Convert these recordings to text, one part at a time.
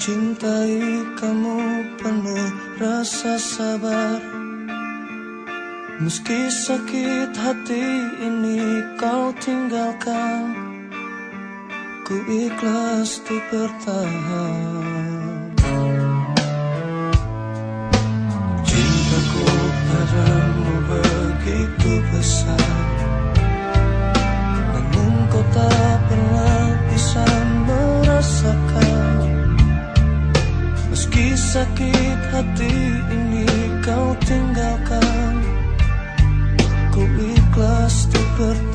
Mencintai kamu penuh rasa sabar. Meski sakit hati ini kau tinggalkan Ku ikhlas bertahan Meski sakit hati ini kau tinggalkan. Ku ikhlas bertahan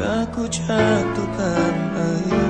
aku jatuhkan air